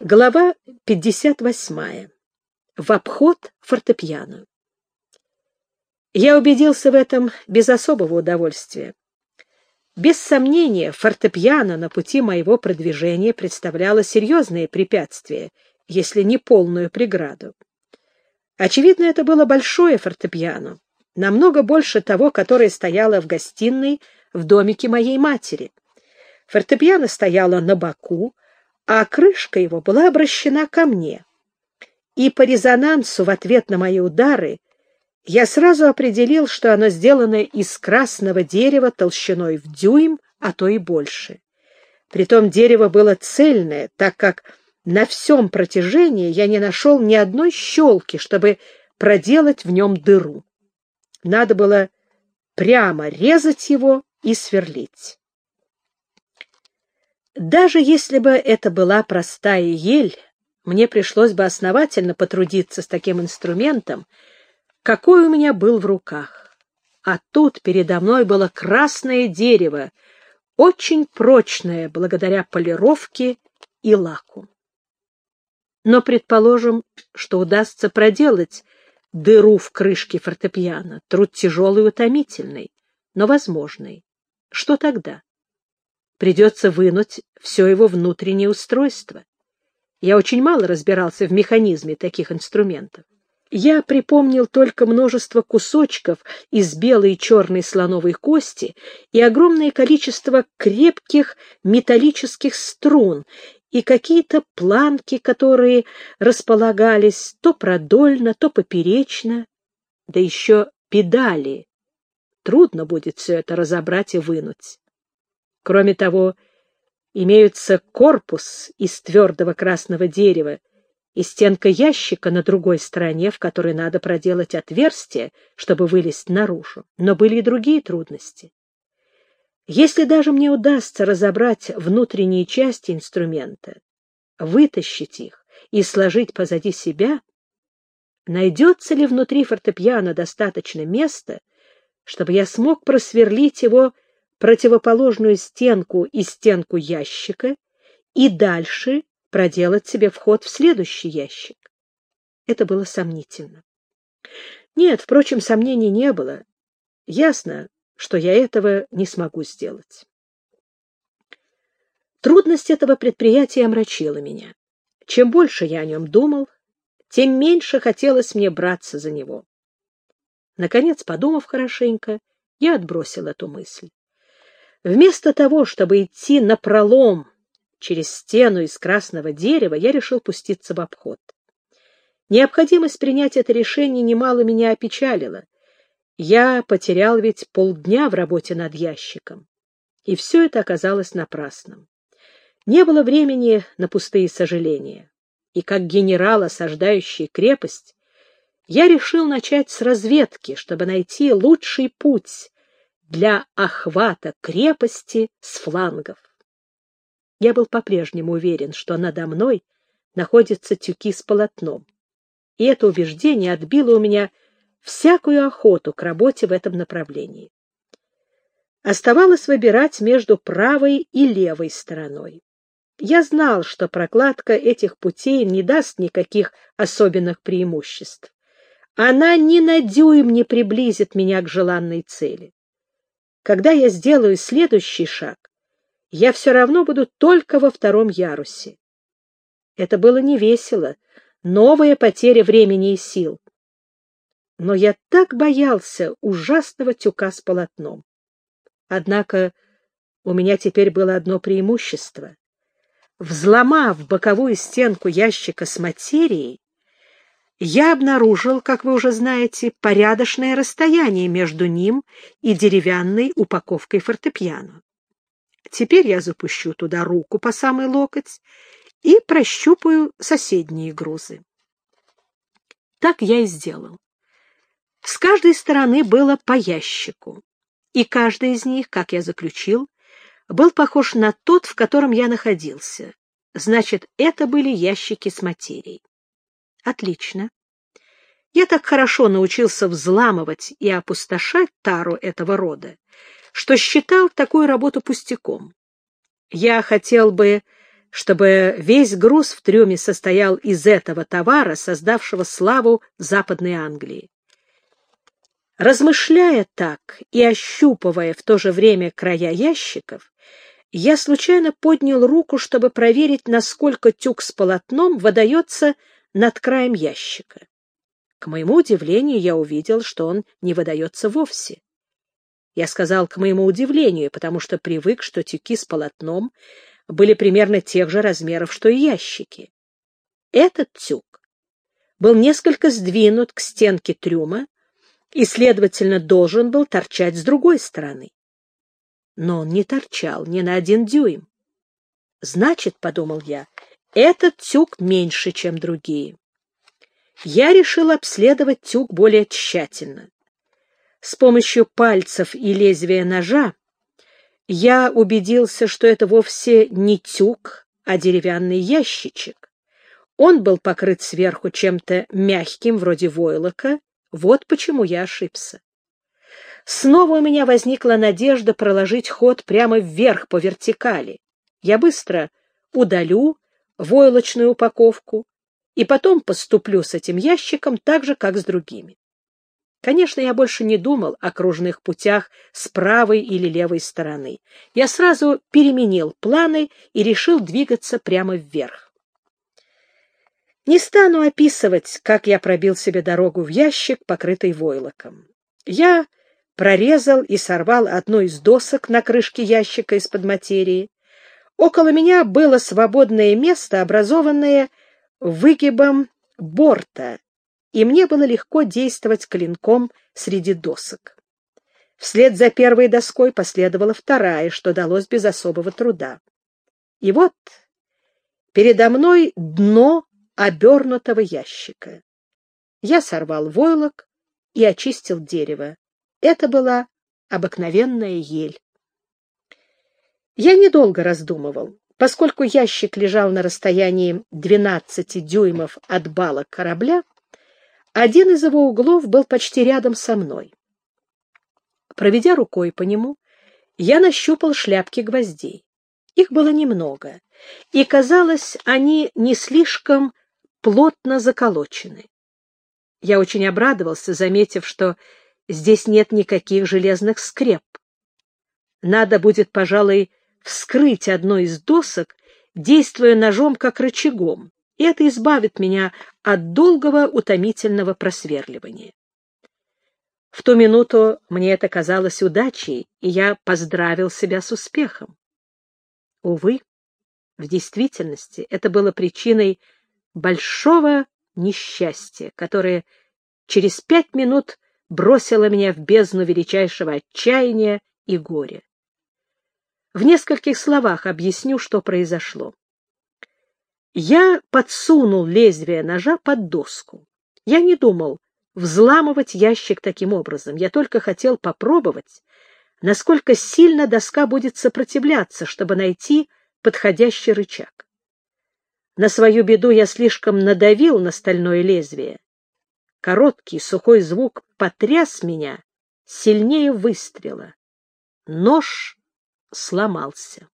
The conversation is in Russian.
Глава 58. В обход фортепиано. Я убедился в этом без особого удовольствия. Без сомнения, фортепиано на пути моего продвижения представляло серьезное препятствие, если не полную преграду. Очевидно, это было большое фортепиано, намного больше того, которое стояло в гостиной в домике моей матери. Фортепиано стояло на боку, а крышка его была обращена ко мне. И по резонансу в ответ на мои удары я сразу определил, что оно сделано из красного дерева толщиной в дюйм, а то и больше. Притом дерево было цельное, так как на всем протяжении я не нашел ни одной щелки, чтобы проделать в нем дыру. Надо было прямо резать его и сверлить. Даже если бы это была простая ель, мне пришлось бы основательно потрудиться с таким инструментом, какой у меня был в руках. А тут передо мной было красное дерево, очень прочное благодаря полировке и лаку. Но предположим, что удастся проделать дыру в крышке фортепиано, труд тяжелый и утомительный, но возможный. Что тогда? Придется вынуть все его внутреннее устройство. Я очень мало разбирался в механизме таких инструментов. Я припомнил только множество кусочков из белой и черной слоновой кости и огромное количество крепких металлических струн и какие-то планки, которые располагались то продольно, то поперечно, да еще педали. Трудно будет все это разобрать и вынуть. Кроме того, имеются корпус из твердого красного дерева и стенка ящика на другой стороне, в которой надо проделать отверстие, чтобы вылезть наружу. Но были и другие трудности. Если даже мне удастся разобрать внутренние части инструмента, вытащить их и сложить позади себя, найдется ли внутри фортепиано достаточно места, чтобы я смог просверлить его противоположную стенку и стенку ящика и дальше проделать себе вход в следующий ящик. Это было сомнительно. Нет, впрочем, сомнений не было. Ясно, что я этого не смогу сделать. Трудность этого предприятия омрачила меня. Чем больше я о нем думал, тем меньше хотелось мне браться за него. Наконец, подумав хорошенько, я отбросил эту мысль. Вместо того, чтобы идти на пролом через стену из красного дерева, я решил пуститься в обход. Необходимость принять это решение немало меня опечалила. Я потерял ведь полдня в работе над ящиком. И все это оказалось напрасным. Не было времени на пустые сожаления. И как генерал, осаждающий крепость, я решил начать с разведки, чтобы найти лучший путь для охвата крепости с флангов. Я был по-прежнему уверен, что надо мной находятся тюки с полотном, и это убеждение отбило у меня всякую охоту к работе в этом направлении. Оставалось выбирать между правой и левой стороной. Я знал, что прокладка этих путей не даст никаких особенных преимуществ. Она ни на дюйм не приблизит меня к желанной цели. Когда я сделаю следующий шаг, я все равно буду только во втором ярусе. Это было невесело, новая потеря времени и сил. Но я так боялся ужасного тюка с полотном. Однако у меня теперь было одно преимущество. Взломав боковую стенку ящика с материей, я обнаружил, как вы уже знаете, порядочное расстояние между ним и деревянной упаковкой фортепиано. Теперь я запущу туда руку по самый локоть и прощупаю соседние грузы. Так я и сделал. С каждой стороны было по ящику, и каждый из них, как я заключил, был похож на тот, в котором я находился. Значит, это были ящики с материей. Отлично. Я так хорошо научился взламывать и опустошать тару этого рода, что считал такую работу пустяком. Я хотел бы, чтобы весь груз в трюме состоял из этого товара, создавшего славу Западной Англии. Размышляя так и ощупывая в то же время края ящиков, я случайно поднял руку, чтобы проверить, насколько тюк с полотном выдается над краем ящика. К моему удивлению, я увидел, что он не выдается вовсе. Я сказал «к моему удивлению», потому что привык, что тюки с полотном были примерно тех же размеров, что и ящики. Этот тюк был несколько сдвинут к стенке трюма и, следовательно, должен был торчать с другой стороны. Но он не торчал ни на один дюйм. Значит, — подумал я, — этот тюк меньше, чем другие. Я решил обследовать тюк более тщательно. С помощью пальцев и лезвия ножа я убедился, что это вовсе не тюк, а деревянный ящичек. Он был покрыт сверху чем-то мягким, вроде войлока. Вот почему я ошибся. Снова у меня возникла надежда проложить ход прямо вверх по вертикали. Я быстро удалю войлочную упаковку и потом поступлю с этим ящиком так же, как с другими. Конечно, я больше не думал о кружных путях с правой или левой стороны. Я сразу переменил планы и решил двигаться прямо вверх. Не стану описывать, как я пробил себе дорогу в ящик, покрытый войлоком. Я прорезал и сорвал одну из досок на крышке ящика из-под материи. Около меня было свободное место, образованное выгибом борта, и мне было легко действовать клинком среди досок. Вслед за первой доской последовала вторая, что далось без особого труда. И вот передо мной дно обернутого ящика. Я сорвал войлок и очистил дерево. Это была обыкновенная ель. Я недолго раздумывал. Поскольку ящик лежал на расстоянии 12 дюймов от балок корабля, один из его углов был почти рядом со мной. Проведя рукой по нему, я нащупал шляпки гвоздей. Их было немного, и, казалось, они не слишком плотно заколочены. Я очень обрадовался, заметив, что здесь нет никаких железных скреп. Надо будет, пожалуй, вскрыть одну из досок, действуя ножом как рычагом, и это избавит меня от долгого утомительного просверливания. В ту минуту мне это казалось удачей, и я поздравил себя с успехом. Увы, в действительности это было причиной большого несчастья, которое через пять минут бросило меня в бездну величайшего отчаяния и горя. В нескольких словах объясню, что произошло. Я подсунул лезвие ножа под доску. Я не думал взламывать ящик таким образом. Я только хотел попробовать, насколько сильно доска будет сопротивляться, чтобы найти подходящий рычаг. На свою беду я слишком надавил на стальное лезвие. Короткий сухой звук потряс меня сильнее выстрела. Нож сломался.